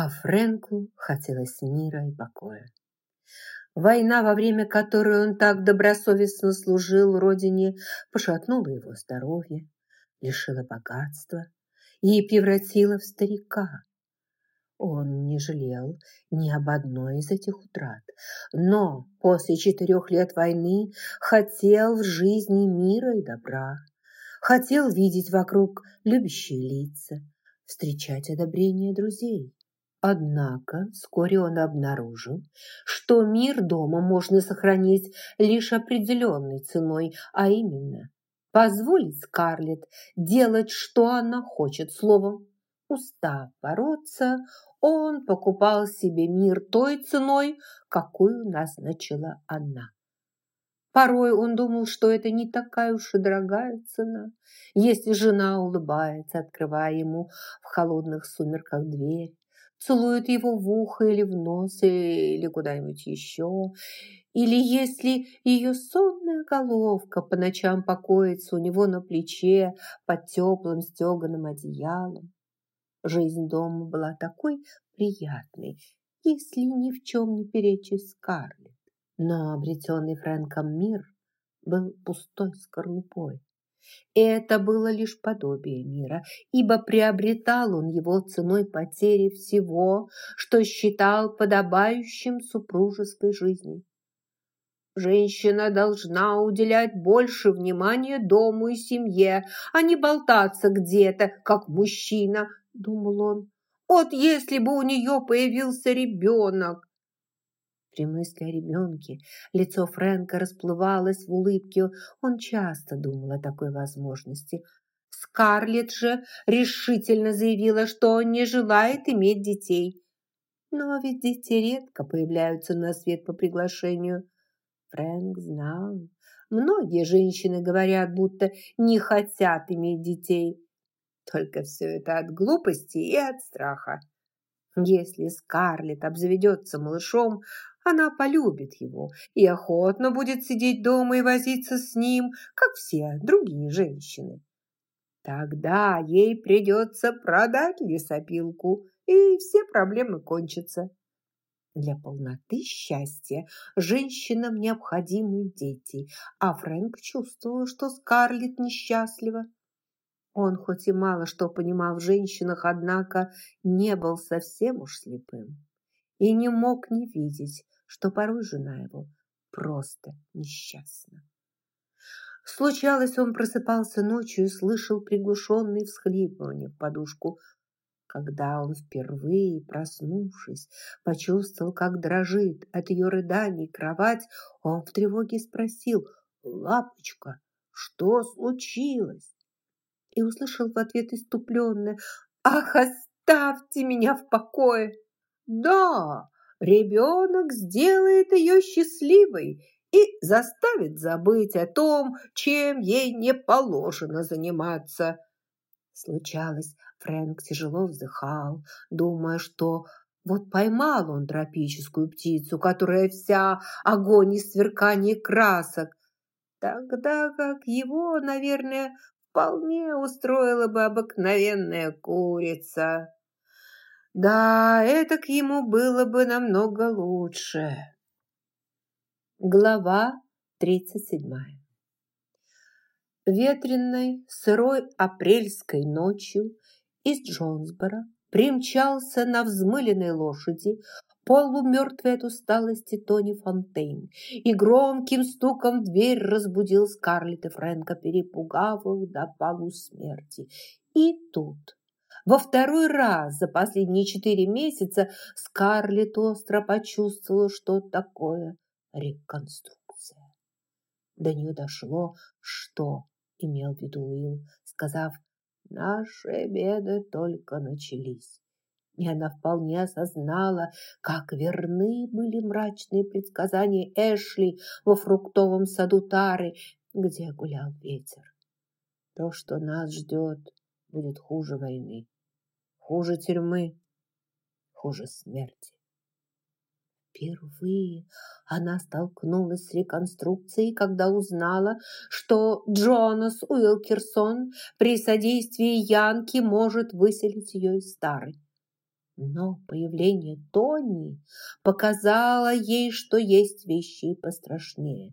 а Фрэнку хотелось мира и покоя. Война, во время которой он так добросовестно служил родине, пошатнула его здоровье, лишила богатства и превратила в старика. Он не жалел ни об одной из этих утрат, но после четырех лет войны хотел в жизни мира и добра, хотел видеть вокруг любящие лица, встречать одобрение друзей. Однако вскоре он обнаружил, что мир дома можно сохранить лишь определенной ценой, а именно позволить Скарлетт делать, что она хочет, словом, устав бороться, он покупал себе мир той ценой, какую назначила она. Порой он думал, что это не такая уж и дорогая цена, если жена улыбается, открывая ему в холодных сумерках дверь, целует его в ухо или в нос, или куда-нибудь еще, или если ее сонная головка по ночам покоится у него на плече под теплым стеганым одеялом. Жизнь дома была такой приятной, если ни в чем не перечить Скарлетт. Но обретенный Фрэнком мир был пустой скорлупой. Это было лишь подобие мира, ибо приобретал он его ценой потери всего, что считал подобающим супружеской жизни. Женщина должна уделять больше внимания дому и семье, а не болтаться где-то, как мужчина, думал он. Вот если бы у нее появился ребенок. При мысли о ребенке лицо Фрэнка расплывалось в улыбке. Он часто думал о такой возможности. Скарлетт же решительно заявила, что не желает иметь детей. Но ведь дети редко появляются на свет по приглашению. Фрэнк знал. Многие женщины говорят, будто не хотят иметь детей. Только все это от глупости и от страха. Если Скарлетт обзаведется малышом, она полюбит его и охотно будет сидеть дома и возиться с ним, как все другие женщины. Тогда ей придется продать лесопилку, и все проблемы кончатся. Для полноты счастья женщинам необходимы дети, а Фрэнк чувствовал, что Скарлетт несчастлива. Он хоть и мало что понимал в женщинах, однако не был совсем уж слепым и не мог не видеть, что порой жена его просто несчастна. Случалось, он просыпался ночью и слышал приглушенные всхлипывания в подушку. Когда он впервые, проснувшись, почувствовал, как дрожит от ее рыданий кровать, он в тревоге спросил «Лапочка, что случилось?» и услышал в ответ иступленное «Ах, оставьте меня в покое!» «Да, ребенок сделает ее счастливой и заставит забыть о том, чем ей не положено заниматься». Случалось, Фрэнк тяжело вздыхал, думая, что вот поймал он тропическую птицу, которая вся огонь и сверкание красок, тогда как его, наверное, вполне устроила бы обыкновенная курица. Да, это к ему было бы намного лучше. Глава тридцать седьмая. Ветренной, сырой апрельской ночью из Джонсбора примчался на взмыленной лошади полумертвый от усталости Тони Фонтейн и громким стуком в дверь разбудил Скарлетт и Фрэнка, перепугав их до полусмерти. И тут, во второй раз за последние четыре месяца, Скарлетт остро почувствовала, что такое реконструкция. До нее дошло, что имел в виду Уилл, сказав «Наши беды только начались» и она вполне осознала, как верны были мрачные предсказания Эшли во фруктовом саду Тары, где гулял ветер. То, что нас ждет, будет хуже войны, хуже тюрьмы, хуже смерти. Впервые она столкнулась с реконструкцией, когда узнала, что Джонас Уилкерсон при содействии Янки может выселить ее из старой. Но появление Тони показало ей, что есть вещи пострашнее.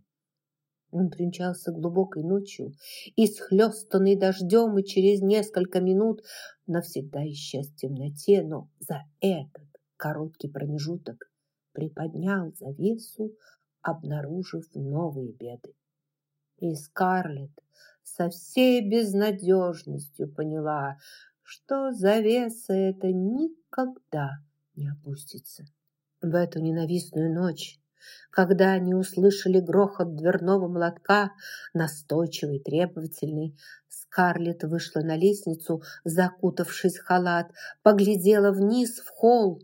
Он примчался глубокой ночью, исхлестанный дождем, и через несколько минут навсегда исчез в темноте, но за этот короткий промежуток приподнял завесу, обнаружив новые беды. И Скарлетт со всей безнадежностью поняла, что завеса эта никогда не опустится. В эту ненавистную ночь когда они услышали грохот дверного молотка, настойчивый, требовательный, Скарлетт вышла на лестницу, закутавшись в халат, поглядела вниз в холл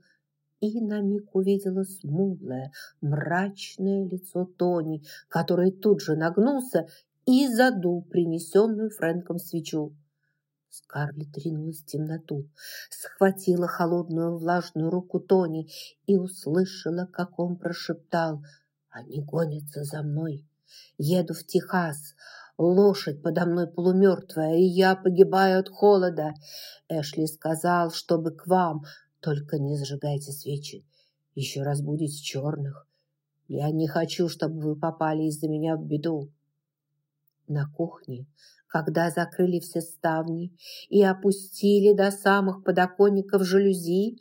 и на миг увидела смуглое, мрачное лицо Тони, который тут же нагнулся и задул принесенную Фрэнком свечу. Скарлетт ринулась в темноту, схватила холодную влажную руку Тони и услышала, как он прошептал «Они гонятся за мной. Еду в Техас. Лошадь подо мной полумертвая, и я погибаю от холода. Эшли сказал, чтобы к вам, только не зажигайте свечи. Еще раз будете черных. Я не хочу, чтобы вы попали из-за меня в беду». На кухне когда закрыли все ставни и опустили до самых подоконников жалюзи,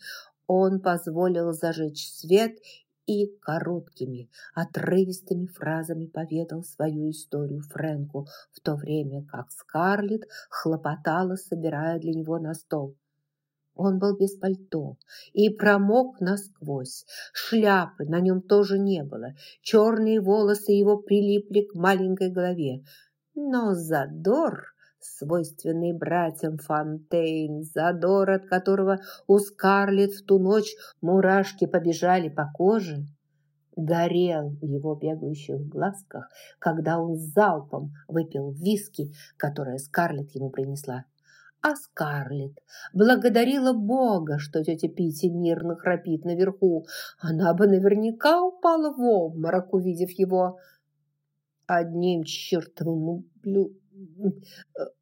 он позволил зажечь свет и короткими, отрывистыми фразами поведал свою историю Фрэнку, в то время как Скарлетт хлопотала, собирая для него на стол. Он был без пальто и промок насквозь. Шляпы на нем тоже не было. Черные волосы его прилипли к маленькой голове. Но задор, свойственный братьям Фонтейн, задор, от которого у Скарлетт в ту ночь мурашки побежали по коже, горел в его бегающих глазках, когда он залпом выпил виски, которое Скарлетт ему принесла. А Скарлетт благодарила Бога, что тетя Питти мирно храпит наверху. Она бы наверняка упала в обморок, увидев его одним чертовым блю...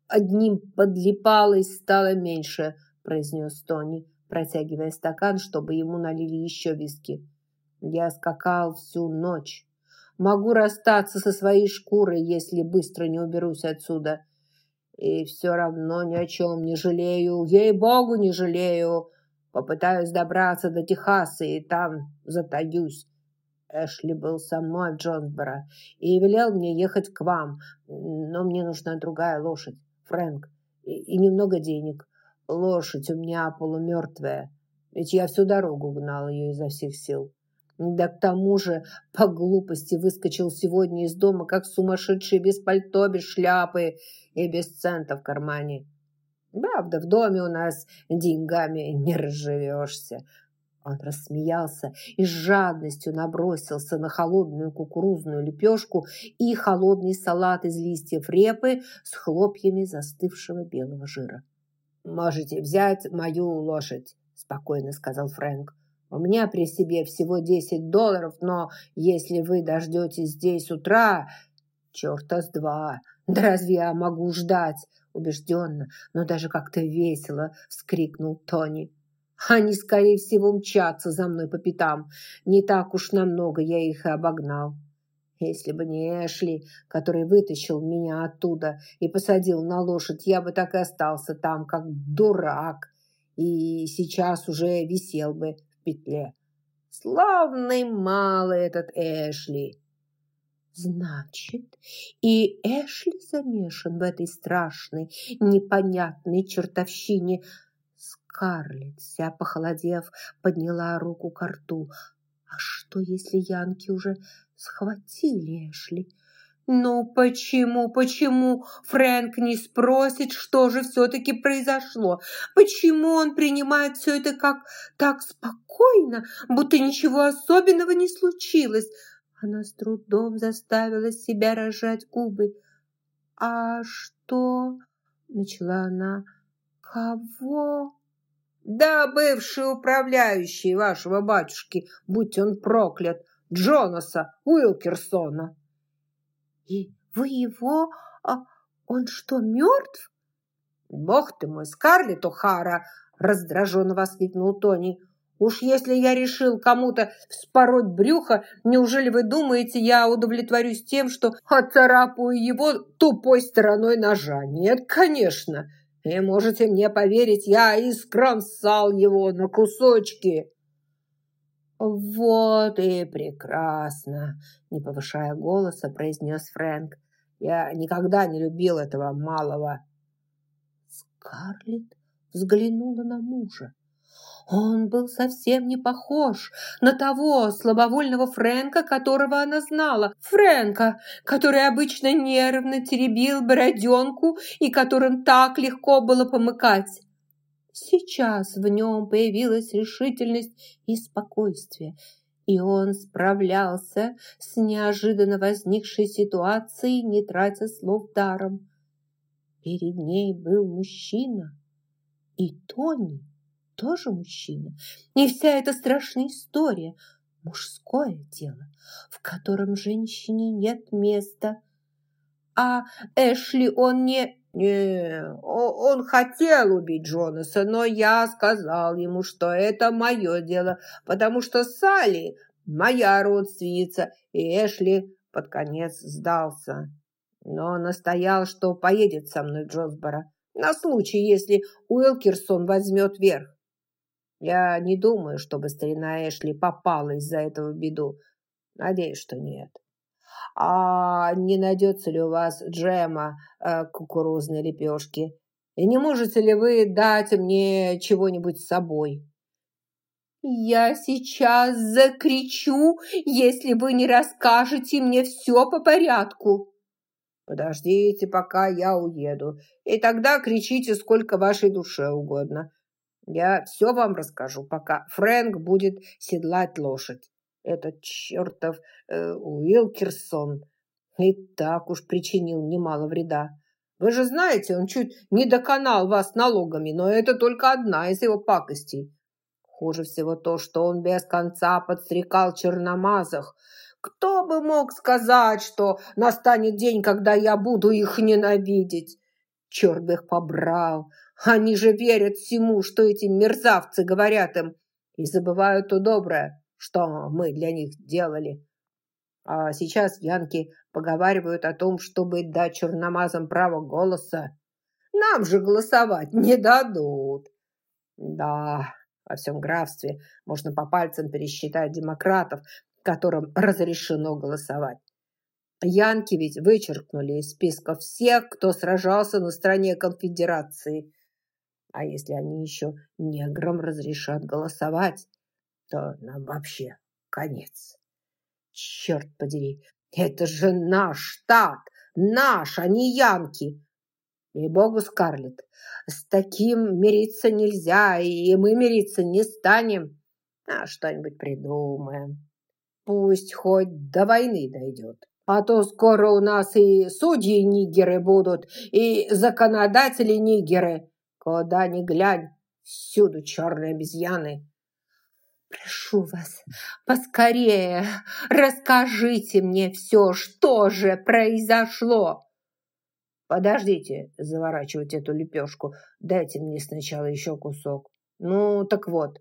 одним подлипалой стало меньше, произнес Тони, протягивая стакан, чтобы ему налили еще виски. Я скакал всю ночь. Могу расстаться со своей шкурой, если быстро не уберусь отсюда. И все равно ни о чем не жалею, ей-богу, не жалею. Попытаюсь добраться до Техаса и там затаюсь. Эшли был со мной в Джонсборо и велел мне ехать к вам, но мне нужна другая лошадь, Фрэнк, и, и немного денег. Лошадь у меня полумертвая, ведь я всю дорогу гнал ее изо всех сил. Да к тому же по глупости выскочил сегодня из дома, как сумасшедший, без пальто, без шляпы и без цента в кармане. Правда, в доме у нас деньгами не разживешься. Он рассмеялся и с жадностью набросился на холодную кукурузную лепешку и холодный салат из листьев репы с хлопьями застывшего белого жира. «Можете взять мою лошадь», – спокойно сказал Фрэнк. «У меня при себе всего десять долларов, но если вы дождетесь здесь утра, черта с два, да разве я могу ждать?» Убежденно, но даже как-то весело вскрикнул Тони. Они, скорее всего, мчатся за мной по пятам. Не так уж намного я их и обогнал. Если бы не Эшли, который вытащил меня оттуда и посадил на лошадь, я бы так и остался там, как дурак, и сейчас уже висел бы в петле. Славный малый этот Эшли. Значит, и Эшли замешан в этой страшной, непонятной чертовщине – Скарлетт, вся похолодев, подняла руку к рту. А что, если янки уже схватили Эшли? Ну почему, почему Фрэнк не спросит, что же все-таки произошло? Почему он принимает все это как так спокойно, будто ничего особенного не случилось? Она с трудом заставила себя рожать губы. «А что?» — начала она. «Кого?» Да бывший управляющий вашего батюшки, будь он проклят, Джонаса Уилкерсона. И вы его... А он что, мертв? Бог ты мой, Скарлетт О'Хара! Раздраженно воскликнул Тони. Уж если я решил кому-то вспороть брюхо, неужели вы думаете, я удовлетворюсь тем, что отцарапаю его тупой стороной ножа? Нет, конечно. И можете мне поверить, я искромсал его на кусочки. «Вот и прекрасно!» – не повышая голоса, произнес Фрэнк. «Я никогда не любил этого малого». Скарлетт взглянула на мужа. Он был совсем не похож на того слабовольного Фрэнка, которого она знала. Фрэнка, который обычно нервно теребил бороденку и которым так легко было помыкать. Сейчас в нем появилась решительность и спокойствие, и он справлялся с неожиданно возникшей ситуацией, не тратя слов даром. Перед ней был мужчина, и Тони тоже мужчина. И вся эта страшная история – мужское дело, в котором женщине нет места. А Эшли он не... Не, он хотел убить Джонаса, но я сказал ему, что это мое дело, потому что Салли моя родственница, и Эшли под конец сдался. Но настоял, что поедет со мной Джонсборо на случай, если Уилкерсон возьмет верх. Я не думаю, чтобы старина Эшли попала из-за этого в беду. Надеюсь, что нет. А не найдется ли у вас джема э, кукурузной лепешки? И не можете ли вы дать мне чего-нибудь с собой? Я сейчас закричу, если вы не расскажете мне все по порядку. Подождите, пока я уеду, и тогда кричите сколько вашей душе угодно. Я все вам расскажу, пока Фрэнк будет седлать лошадь. Этот чертов э, Уилкерсон и так уж причинил немало вреда. Вы же знаете, он чуть не доконал вас налогами, но это только одна из его пакостей. Хуже всего то, что он без конца подстрекал черномазах. Кто бы мог сказать, что настанет день, когда я буду их ненавидеть? Черт бы их побрал! Они же верят всему, что эти мерзавцы говорят им, и забывают то доброе, что мы для них делали. А сейчас янки поговаривают о том, чтобы дать черномазам право голоса. Нам же голосовать не дадут. Да, во всем графстве можно по пальцам пересчитать демократов, которым разрешено голосовать. Янки ведь вычеркнули из списка всех, кто сражался на стороне конфедерации. А если они еще неграм разрешат голосовать, то нам вообще конец. Черт подери, это же наш штат, наш, а не янки. И богу, Скарлетт, с таким мириться нельзя, и мы мириться не станем. А что-нибудь придумаем. Пусть хоть до войны дойдет. А то скоро у нас и судьи нигеры будут, и законодатели нигеры. Куда ни глянь, всюду черные обезьяны. Прошу вас, поскорее расскажите мне все, что же произошло. Подождите заворачивать эту лепешку, дайте мне сначала еще кусок. Ну, так вот,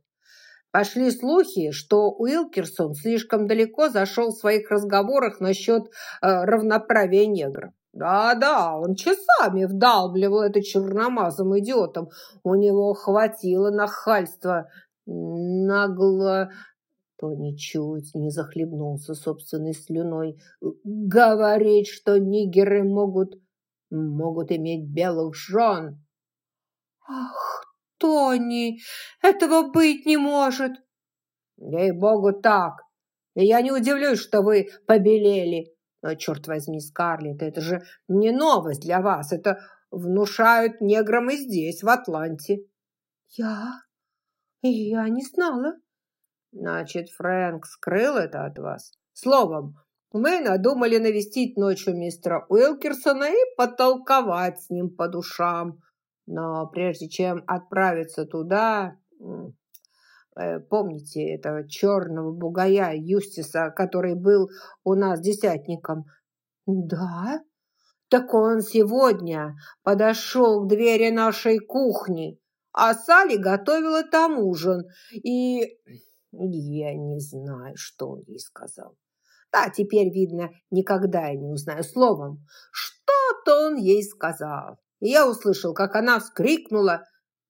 пошли слухи, что Уилкерсон слишком далеко зашел в своих разговорах насчет э, равноправия негров. Да-да, он часами вдалбливал это черномазым идиотом. У него хватило нахальства. Нагло... То ничуть не захлебнулся собственной слюной. Говорить, что нигеры могут... могут иметь белых жен. Ах, Тони, этого быть не может. Ей-богу, так. И я не удивлюсь, что вы побелели. Но, черт возьми, Скарлетт, это же не новость для вас. Это внушают неграм и здесь, в Атланте. Я? Я не знала. Значит, Фрэнк скрыл это от вас. Словом, мы надумали навестить ночью мистера Уилкерсона и потолковать с ним по душам. Но прежде чем отправиться туда, Э, помните этого черного бугая Юстиса, который был у нас десятником? Да. Так он сегодня подошел к двери нашей кухни, а Салли готовила там ужин. И я не знаю, что он ей сказал. Да, теперь, видно, никогда я не узнаю словом. Что-то он ей сказал. И я услышал, как она вскрикнула.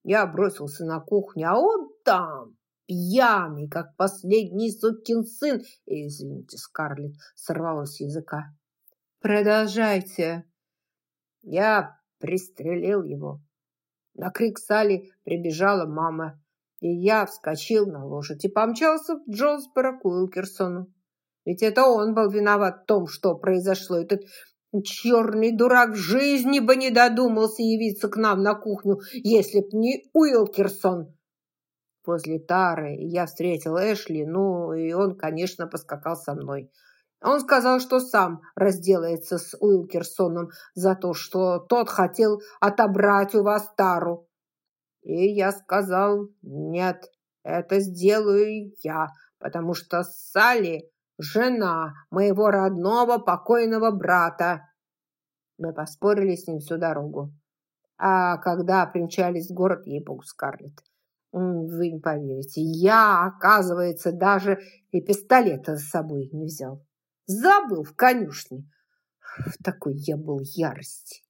Я бросился на кухню, а он там, пьяный, как последний сукин сын. Извините, Скарлетт, сорвалась с языка. Продолжайте. Я пристрелил его. На крик Салли прибежала мама, и я вскочил на лошадь и помчался к Джонсборо к Уилкерсону. Ведь это он был виноват в том, что произошло. Этот черный дурак в жизни бы не додумался явиться к нам на кухню, если б не Уилкерсон. Возле Тары я встретил Эшли, ну, и он, конечно, поскакал со мной. Он сказал, что сам разделается с Уилкерсоном за то, что тот хотел отобрать у вас Тару. И я сказал, нет, это сделаю я, потому что Салли – жена моего родного покойного брата. Мы поспорили с ним всю дорогу. А когда примчались в город, ей-богу, Скарлетт, вы не поверите, я, оказывается, даже и пистолета с собой не взял. Забыл в конюшне. В такой я был ярости.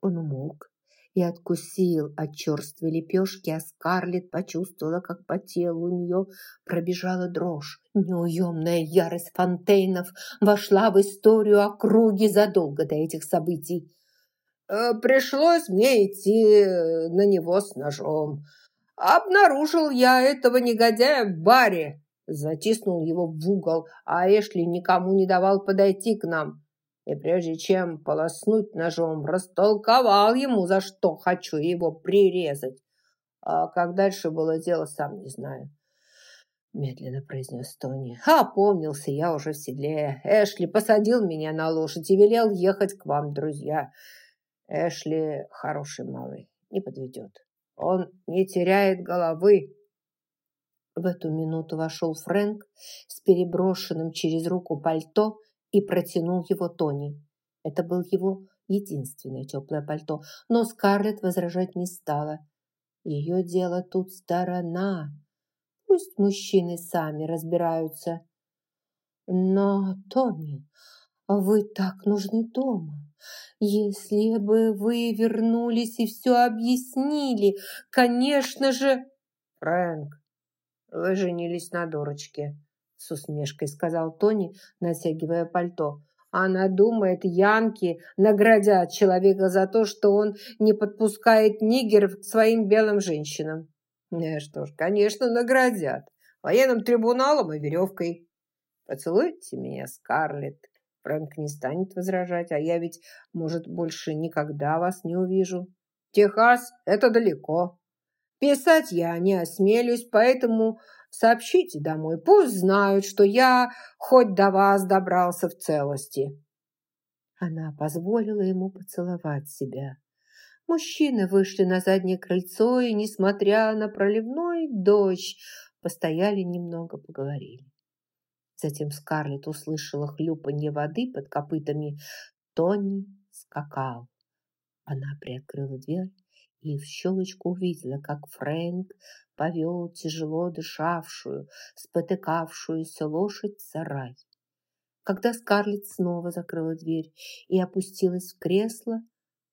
Он умолк и откусил от черствой лепешки, а Скарлетт почувствовала, как по телу у нее пробежала дрожь. Неуемная ярость Фонтейнов вошла в историю округи задолго до этих событий. «Э, «Пришлось мне идти на него с ножом. Обнаружил я этого негодяя в баре, затиснул его в угол, а Эшли никому не давал подойти к нам. И прежде чем полоснуть ножом, растолковал ему, за что хочу его прирезать. А как дальше было дело, сам не знаю. Медленно произнес Тони. А, помнился я уже в седле. Эшли посадил меня на лошадь и велел ехать к вам, друзья. Эшли хороший малый, не подведет. Он не теряет головы. В эту минуту вошел Фрэнк с переброшенным через руку пальто и протянул его Тони. Это был его единственное теплое пальто, но Скарлетт возражать не стала. Ее дело тут сторона. Пусть мужчины сами разбираются. Но, Тони, вы так нужны дома. Если бы вы вернулись и все объяснили, конечно же... Фрэнк, вы женились на дурочке, с усмешкой сказал Тони, натягивая пальто. Она думает, янки наградят человека за то, что он не подпускает нигеров к своим белым женщинам. Э, что ж, конечно, наградят. Военным трибуналом и веревкой. Поцелуйте меня, Скарлетт. Фрэнк не станет возражать, а я ведь, может, больше никогда вас не увижу. Техас – это далеко. Писать я не осмелюсь, поэтому сообщите домой. Пусть знают, что я хоть до вас добрался в целости». Она позволила ему поцеловать себя. Мужчины вышли на заднее крыльцо и, несмотря на проливной дождь, постояли немного, поговорили. Затем Скарлетт услышала хлюпанье воды под копытами. Тони скакал. Она приоткрыла дверь и в щелочку увидела, как Фрэнк повел тяжело дышавшую, спотыкавшуюся лошадь в сарай. Когда Скарлетт снова закрыла дверь и опустилась в кресло,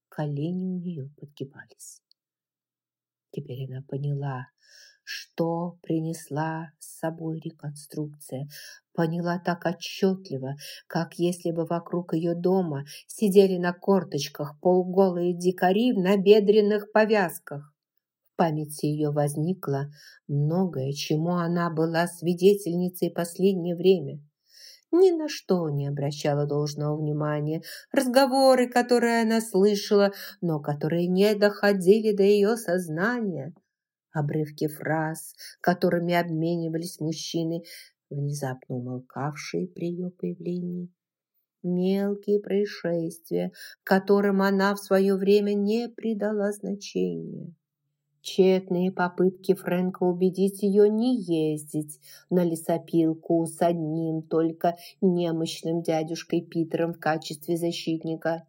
колени у нее подгибались. Теперь она поняла, что принесла с собой реконструкция. Поняла так отчетливо, как если бы вокруг ее дома сидели на корточках полуголые дикари в набедренных повязках. В памяти ее возникло многое, чему она была свидетельницей последнее время. Ни на что не обращала должного внимания. Разговоры, которые она слышала, но которые не доходили до ее сознания – обрывки фраз, которыми обменивались мужчины, внезапно умолкавшие при ее появлении. Мелкие происшествия, которым она в свое время не придала значения. Тщетные попытки Фрэнка убедить ее не ездить на лесопилку с одним только немощным дядюшкой Питером в качестве защитника.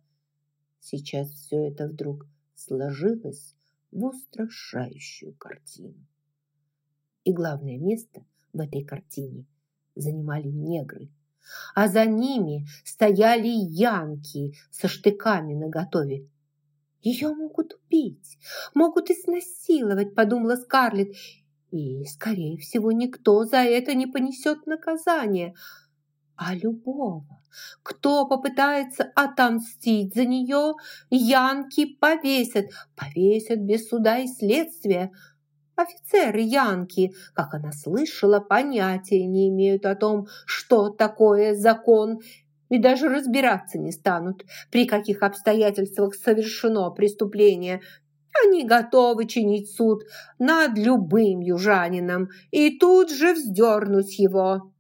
Сейчас все это вдруг сложилось в устрашающую картину. И главное место в этой картине занимали негры, а за ними стояли янки со штыками наготове. Ее могут убить, могут изнасиловать, подумала Скарлетт, и, скорее всего, никто за это не понесет наказание. А любого, кто попытается отомстить за нее, янки повесят, повесят без суда и следствия. Офицеры Янки, как она слышала, понятия не имеют о том, что такое закон, и даже разбираться не станут, при каких обстоятельствах совершено преступление. Они готовы чинить суд над любым южанином и тут же вздернуть его.